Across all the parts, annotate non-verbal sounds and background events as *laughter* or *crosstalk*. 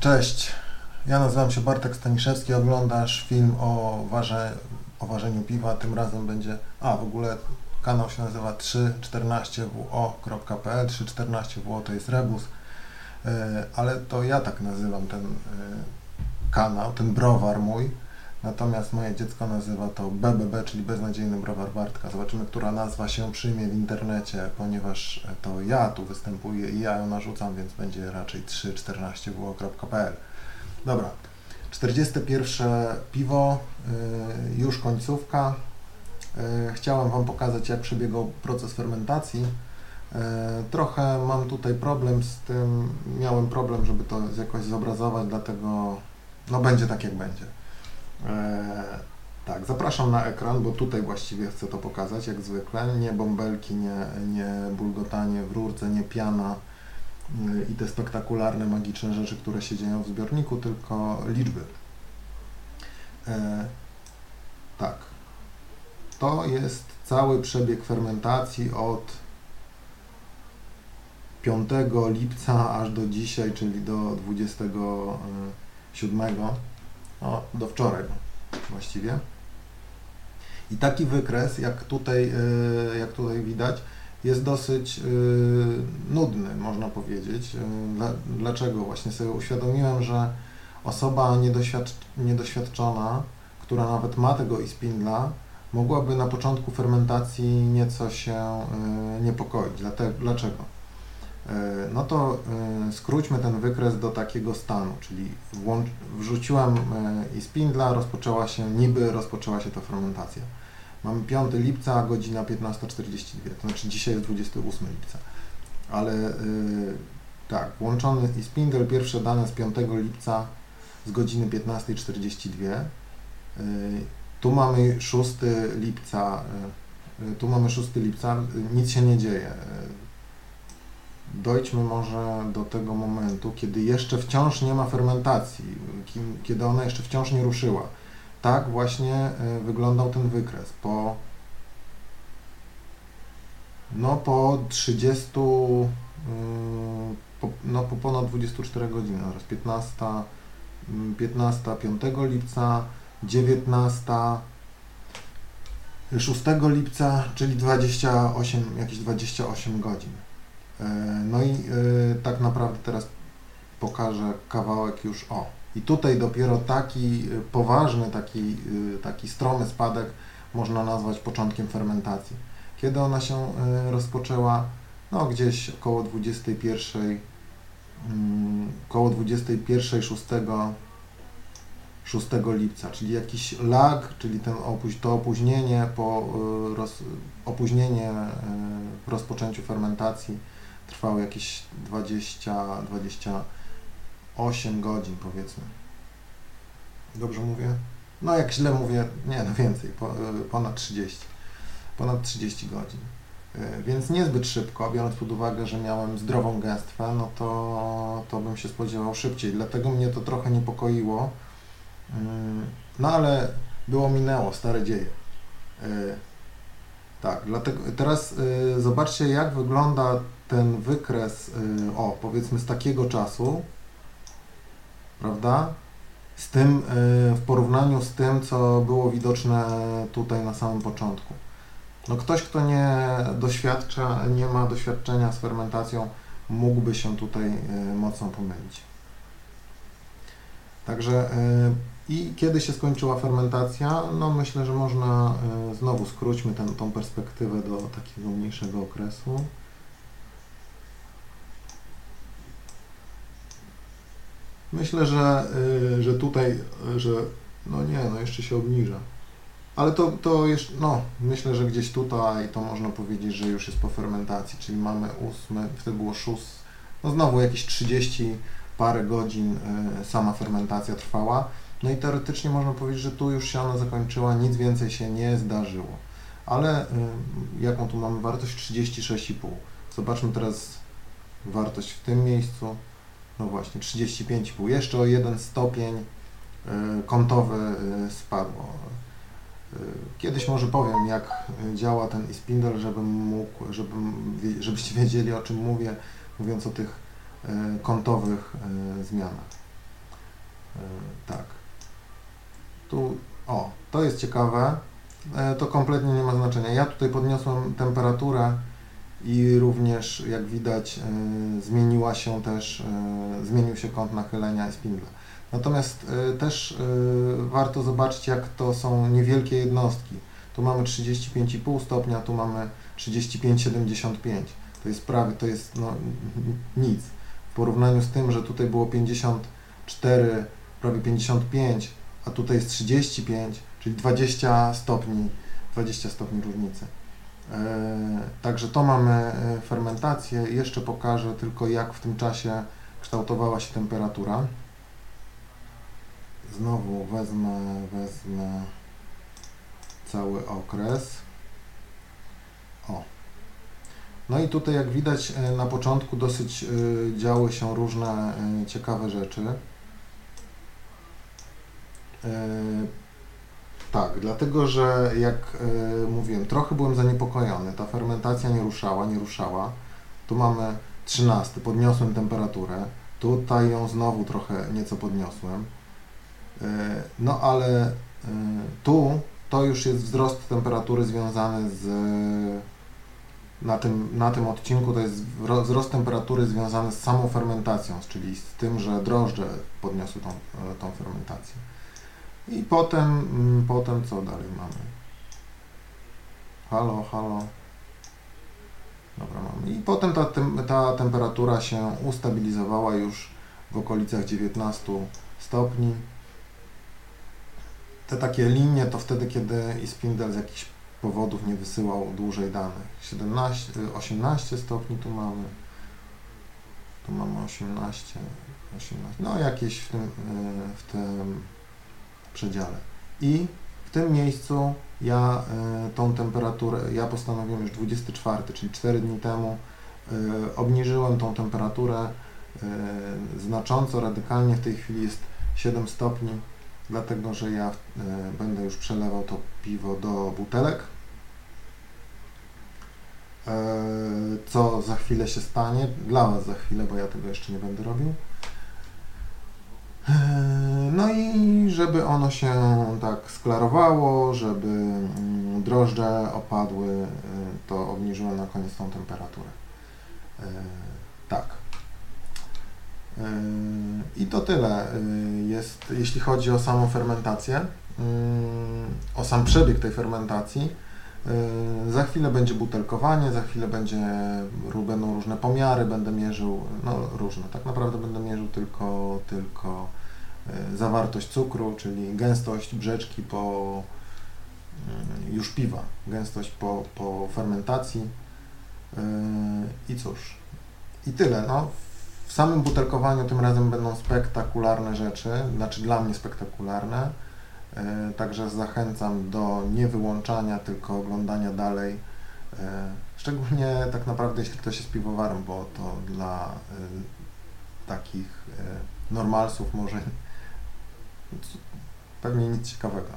Cześć, ja nazywam się Bartek Staniszewski, oglądasz film o, o ważeniu piwa, tym razem będzie, a w ogóle kanał się nazywa 314wo.pl, 314wo to jest rebus, e, ale to ja tak nazywam ten e, kanał, ten browar mój, natomiast moje dziecko nazywa to BBB, czyli Beznadziejny Browar Bartka. Zobaczymy, która nazwa się przyjmie w internecie, ponieważ to ja tu występuję i ja ją narzucam, więc będzie raczej 314wo.pl. Dobra, 41 piwo, y, już końcówka. Y, chciałem Wam pokazać, jak przebiegał proces fermentacji. Y, trochę mam tutaj problem z tym, miałem problem, żeby to jakoś zobrazować, dlatego no będzie tak, jak będzie. Tak, zapraszam na ekran, bo tutaj właściwie chcę to pokazać, jak zwykle. Nie bąbelki, nie, nie bulgotanie w rurce, nie piana, i te spektakularne, magiczne rzeczy, które się dzieją w zbiorniku, tylko liczby. E, tak. To jest cały przebieg fermentacji od 5 lipca aż do dzisiaj, czyli do 27, no, do wczoraj właściwie. I taki wykres, jak tutaj, e, jak tutaj widać, jest dosyć y, nudny, można powiedzieć. Y, dlaczego? Właśnie sobie uświadomiłem, że osoba niedoświadcz niedoświadczona, która nawet ma tego ispindla, mogłaby na początku fermentacji nieco się niepokoić. Dlaczego? No to skróćmy ten wykres do takiego stanu, czyli wrzuciłem ispindla, rozpoczęła się, niby rozpoczęła się ta fermentacja. Mamy 5 lipca, godzina 15.42, to znaczy dzisiaj jest 28 lipca. Ale tak, łączony i spindel, pierwsze dane z 5 lipca z godziny 15.42. Yy, tu mamy 6 lipca, tu mamy 6 lipca, nic się nie dzieje. Dojdźmy może do tego momentu, kiedy jeszcze wciąż nie ma fermentacji, kiedy ona jeszcze wciąż nie ruszyła tak właśnie e, wyglądał ten wykres. Po, no po 30, mm, po, no po ponad 24 godziny, oraz 15, 15, 5 lipca, 19, 6 lipca, czyli 28, jakieś 28 godzin. E, no i e, tak naprawdę teraz pokażę kawałek już o i tutaj dopiero taki y, poważny, taki, taki stromy spadek można nazwać początkiem fermentacji. Kiedy ona się rozpoczęła? No gdzieś około 21, mm, około 21, 6, 6 lipca, czyli jakiś lag, czyli ten opuś, to opóźnienie po roz, opóźnienie w rozpoczęciu fermentacji trwało jakieś 20, 20 8 godzin powiedzmy. Dobrze mówię? No jak źle mówię, nie no więcej, po, ponad 30. Ponad 30 godzin. Y, więc niezbyt szybko, biorąc pod uwagę, że miałem zdrową gęstwę, no to, to bym się spodziewał szybciej. Dlatego mnie to trochę niepokoiło. Y, no ale było minęło, stare dzieje. Tak, dlatego teraz zobaczcie jak wygląda ten wykres, o powiedzmy z takiego czasu, prawda? Z tym, y, w porównaniu z tym, co było widoczne tutaj na samym początku. No ktoś, kto nie doświadcza, nie ma doświadczenia z fermentacją, mógłby się tutaj y, mocno pomylić. Także y, i kiedy się skończyła fermentacja, no myślę, że można, znowu skróćmy ten, tą perspektywę do takiego mniejszego okresu. Myślę, że, y, że tutaj, że no nie, no jeszcze się obniża. Ale to, to jeszcze, no, myślę, że gdzieś tutaj to można powiedzieć, że już jest po fermentacji, czyli mamy ósme, wtedy było szóst, no znowu jakieś 30 parę godzin y, sama fermentacja trwała. No i teoretycznie można powiedzieć, że tu już się ona zakończyła, nic więcej się nie zdarzyło. Ale y, jaką tu mamy wartość? 36,5. Zobaczmy teraz wartość w tym miejscu. No właśnie, 35,5. Jeszcze o jeden stopień e, kątowy e, spadło. E, kiedyś może powiem, jak działa ten e-spindle, żebym mógł, żebym, żebyście wiedzieli, o czym mówię, mówiąc o tych kątowych zmianach. tak. Tu, o, to jest ciekawe. To kompletnie nie ma znaczenia. Ja tutaj podniosłem temperaturę i również, jak widać, e, zmieniła się też, e, zmienił się kąt nachylenia spindla. Natomiast też warto zobaczyć, jak to są niewielkie jednostki. Tu mamy 35,5 stopnia, tu mamy 35,75. To jest prawie, to jest no, nic. W porównaniu z tym, że tutaj było 54, prawie 55, a tutaj jest 35, czyli 20 stopni, 20 stopni różnicy. E, także to mamy e, fermentację. Jeszcze pokażę tylko jak w tym czasie kształtowała się temperatura. Znowu wezmę, wezmę cały okres. O. No i tutaj jak widać e, na początku dosyć działy się różne ciekawe rzeczy. Tak, dlatego że jak y, mówiłem, trochę byłem zaniepokojony. Ta fermentacja nie ruszała, nie ruszała. Tu mamy 13, podniosłem temperaturę. Tutaj ją znowu trochę nieco podniosłem. Y, no ale y, tu to już jest wzrost temperatury związany z na tym, na tym odcinku to jest wzrost temperatury związany z samą fermentacją, czyli z tym, że drożdże podniosły tą, tą fermentację. I potem, mm, potem co dalej mamy? Halo, halo. Dobra, mamy. I potem ta, ta temperatura się ustabilizowała już w okolicach 19 stopni. Te takie linie to wtedy, kiedy Ispindel z jakichś powodów nie wysyłał dłużej danych. 17, 18 stopni tu mamy. Tu mamy 18, 18. No jakieś w tym, y, w tym przedziale. I w tym miejscu ja y, tą temperaturę, ja postanowiłem już 24, czyli 4 dni temu, y, obniżyłem tą temperaturę y, znacząco, radykalnie. W tej chwili jest 7 stopni, dlatego że ja będę już przelewał to piwo do butelek. Co za chwilę się stanie, dla Was za chwilę, bo ja tego jeszcze nie będę robił. No i żeby ono się tak sklarowało, żeby mm, drożdże opadły, y, to obniżyłem na koniec tą temperaturę. Y, tak. Y, I to tyle jest, jeśli chodzi o samą fermentację, o sam przebieg tej fermentacji. Za chwilę będzie butelkowanie, za chwilę będzie, będą różne pomiary, będę mierzył, no różne, tak naprawdę będę mierzył tylko, tylko E, zawartość cukru, czyli gęstość brzeczki po mm, już piwa, gęstość po, po fermentacji. I cóż, i tyle. No, w samym butelkowaniu tym razem będą spektakularne rzeczy, znaczy dla mnie spektakularne, także zachęcam do nie wyłączania, tylko oglądania dalej, szczególnie tak naprawdę jeśli ktoś jest piwowarem, bo to dla takich normalsów może pewnie nic ciekawego.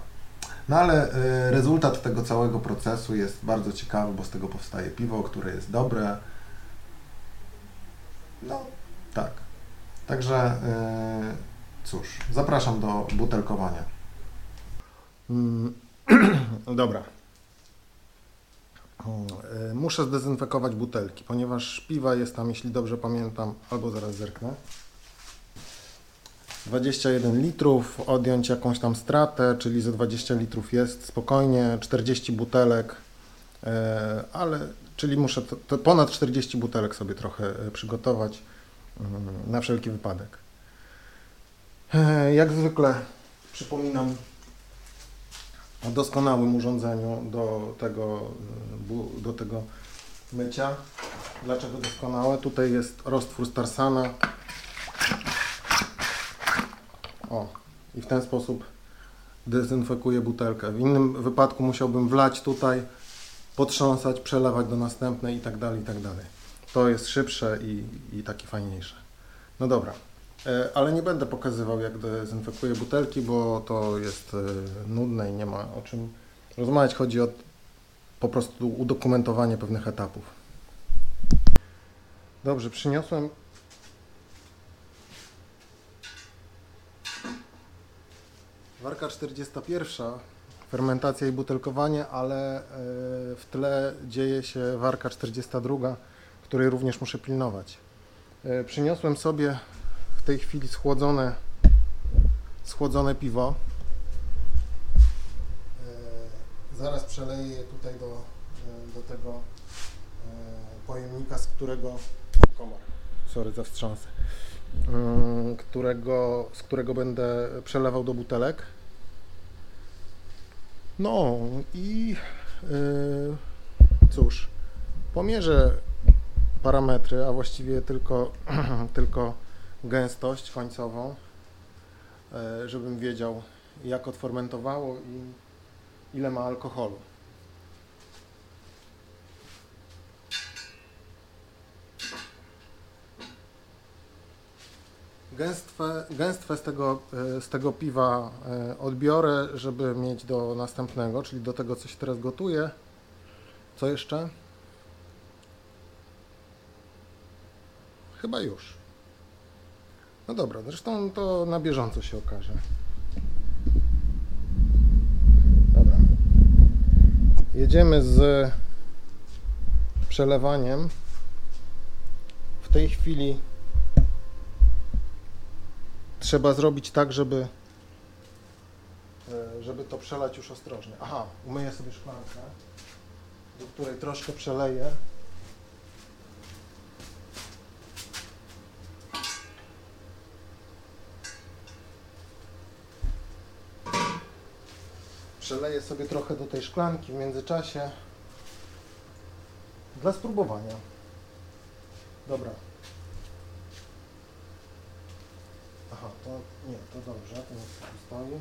No ale rezultat tego całego procesu jest bardzo ciekawy, bo z tego powstaje piwo, które jest dobre. No, tak. Także cóż, zapraszam do butelkowania. Mm, *clears throat* dobra. Y, muszę zdezynfekować butelki, ponieważ piwa jest tam, jeśli dobrze pamiętam, albo zaraz zerknę. 21 litrów, odjąć jakąś tam stratę, czyli za 20 litrów jest spokojnie, 40 butelek, e, ale czyli muszę to, to ponad 40 butelek sobie trochę e, przygotować mm, na wszelki wypadek. E, jak zwykle przypominam o doskonałym urządzeniu do tego, do tego mycia. Dlaczego doskonałe? Tutaj jest roztwór Starsana o, i w ten sposób dezynfekuję butelkę. W innym wypadku musiałbym wlać tutaj, potrząsać, przelewać do następnej i tak dalej, i tak dalej. To jest szybsze i, i takie fajniejsze. No dobra, ale nie będę pokazywał jak dezynfekuję butelki, bo to jest e, nudne i nie ma o czym rozmawiać. Chodzi o po prostu udokumentowanie pewnych etapów. Dobrze, przyniosłem Warka 41, fermentacja i butelkowanie, ale e, w tle dzieje się warka 42, której również muszę pilnować. E, Przyniosłem sobie w tej chwili schłodzone, schłodzone piwo. E, Zaraz przeleję je tutaj do, e, do tego e, pojemnika, z którego komar. Sorry za wstrząsy. Mm, Którego, z którego będę przelewał do butelek. No i yy, cóż, pomierzę parametry, a właściwie tylko, *clears throat* tylko gęstość końcową, e, żebym wiedział jak odfermentowało i ile ma alkoholu. Gęstwę, gęstwę z, tego, e, z tego piwa e, odbiorę, żeby mieć do następnego, czyli do tego, co się teraz gotuje. Co jeszcze? Chyba już. No dobra, zresztą to na bieżąco się okaże. Dobra. Jedziemy z przelewaniem. W tej chwili trzeba zrobić tak, żeby e, żeby to przelać już ostrożnie. Aha, umyję sobie szklankę, do której troszkę przeleję. Przeleję sobie trochę do tej szklanki w międzyczasie dla spróbowania. Dobra, Aha, to nie, to dobrze, to niech tu stoi.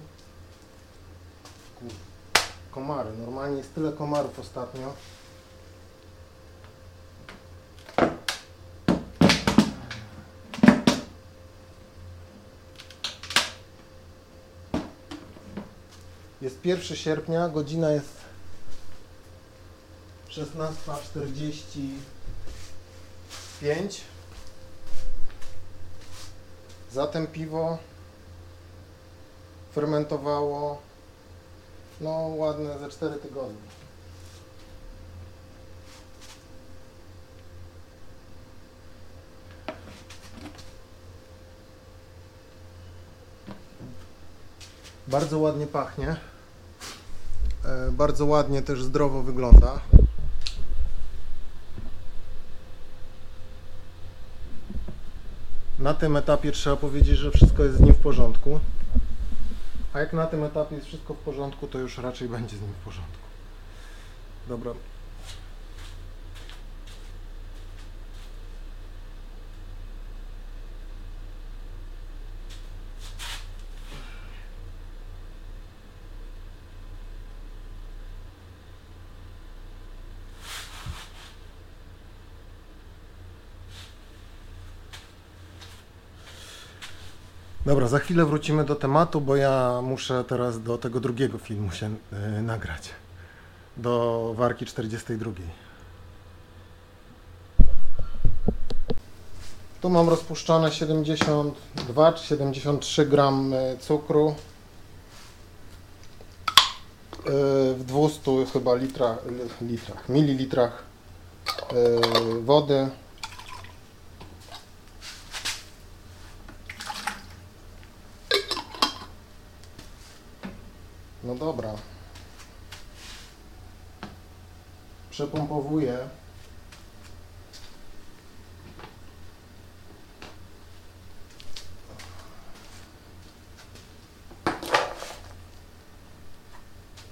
Komary, normalnie jest tyle komarów ostatnio. Jest 1 sierpnia, godzina jest 16.45. Zatem piwo fermentowało no ładne ze 4 tygodnie. Bardzo ładnie pachnie. E, Bardzo ładnie też zdrowo wygląda. Na tym etapie trzeba powiedzieć, że wszystko jest z nim w porządku. A jak na tym etapie jest wszystko w porządku, to już raczej będzie z nim w porządku. Dobra. Dobra, za chwilę wrócimy do tematu, bo ja muszę teraz do tego drugiego filmu się y, nagrać. Do warki 42. Tu mam rozpuszczone 72 czy 73 gram y, cukru y, w 200 chyba litrach, li- litrach mililitrach wody. No dobra. Przepompowuję.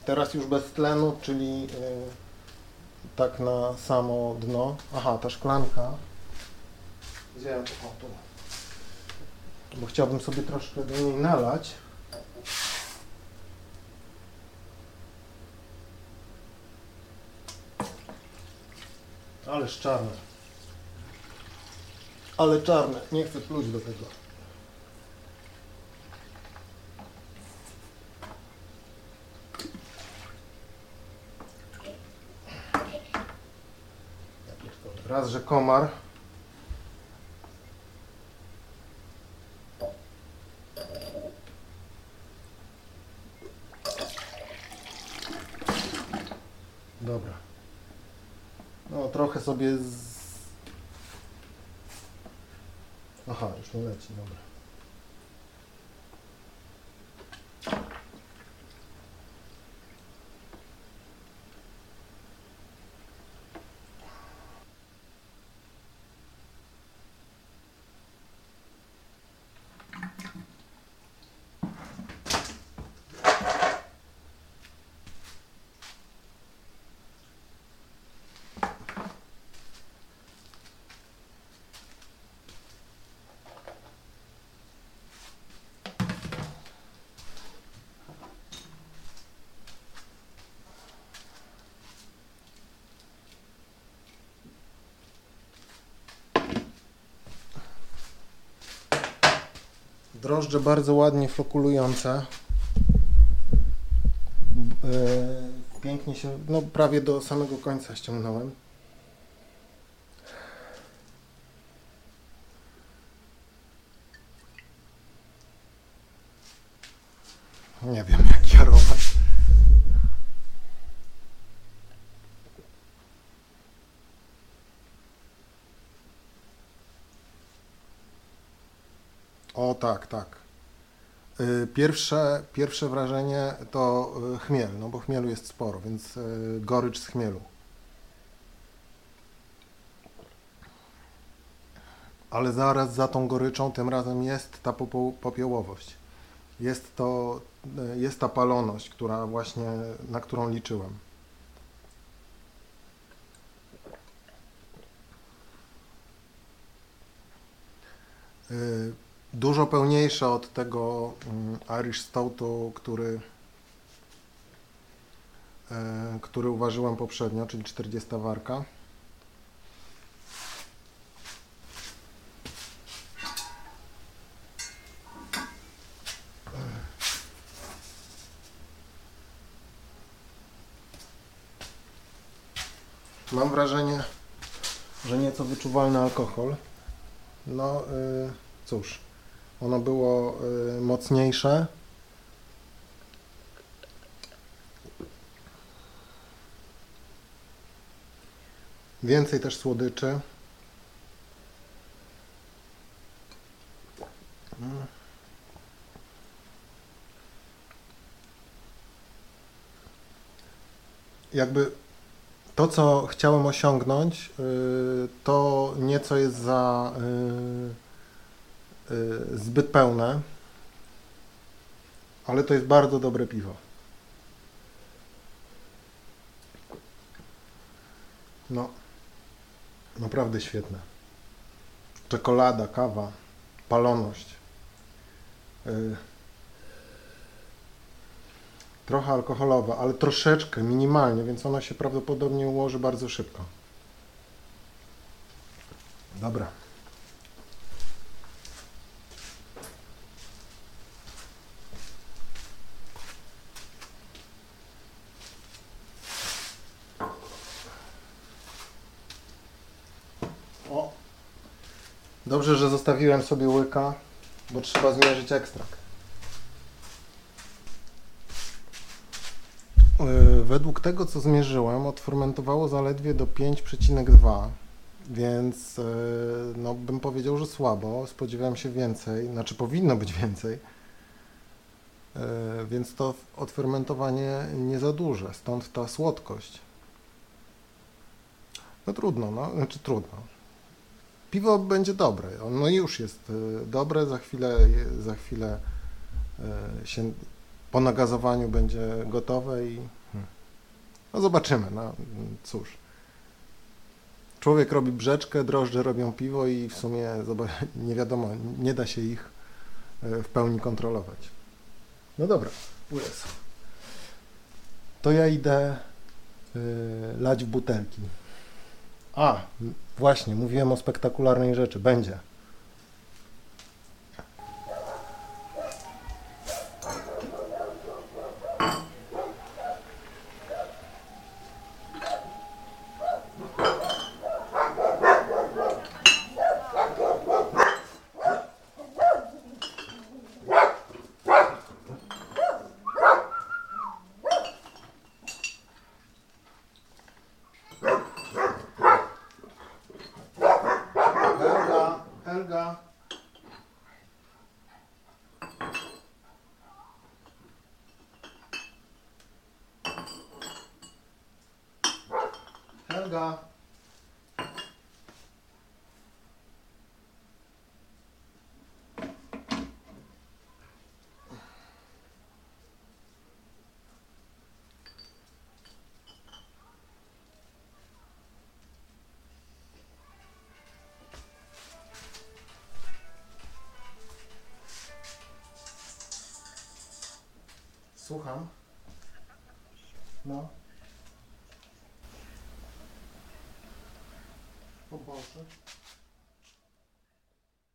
Teraz już bez tlenu, czyli yy, tak na samo dno. Aha, ta szklanka. Gdzie? O, tu. Bo chciałbym sobie troszkę do niej nalać. Ależ czarne. Ale czarne. Nie chcę pluć do tego. Raz, że komar. Dobra. No trochę sobie z... Aha, już nie leci, dobra. Drożdże bardzo ładnie flokulujące. Yy, Pięknie się, no prawie do samego końca ściągnąłem. Nie wiem jak kierować. O tak, tak. Y, Pierwsze, pierwsze wrażenie to y, chmiel, no bo chmielu jest sporo, więc y, gorycz z chmielu. Ale zaraz za tą goryczą tym razem jest ta popiołowość. Jest to, jest ta paloność, która właśnie, na którą liczyłem. Y, Dużo pełniejsze od tego mm, Irish Stoutu, który, e, który uważyłem poprzednio, czyli 40 warka. Mam wrażenie, że nieco wyczuwalny alkohol. No, y, cóż. Ono było y, mocniejsze. Więcej też słodyczy. Jakby to, co chciałem osiągnąć, y, to nieco jest za y, zbyt pełne, ale to jest bardzo dobre piwo. No, naprawdę świetne. Czekolada, kawa, paloność. Y, trochę alkoholowa, ale troszeczkę, minimalnie, więc ona się prawdopodobnie ułoży bardzo szybko. Dobra. O. Dobrze, że zostawiłem sobie łyka, bo trzeba zmierzyć ekstrakt. Yy, Według tego, co zmierzyłem, odfermentowało zaledwie do 5,2, więc yy, no, bym powiedział, że słabo. Spodziewałem się więcej, znaczy powinno być więcej, Yy, więc to odfermentowanie nie za duże, stąd ta słodkość. No trudno, no, znaczy trudno. Piwo będzie dobre, ono już jest yy, dobre, za chwilę, za chwilę yy, się po nagazowaniu będzie gotowe i hmm. no zobaczymy, no cóż. Człowiek robi brzeczkę, drożdże robią piwo i w sumie *laughs* nie wiadomo, nie da się ich e, w pełni kontrolować. No dobra, jest. To ja idę lać w butelki. A, właśnie, mówiłem o spektakularnej rzeczy. Będzie. Słucham. No. O Boże.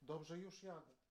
Dobrze, już jadę.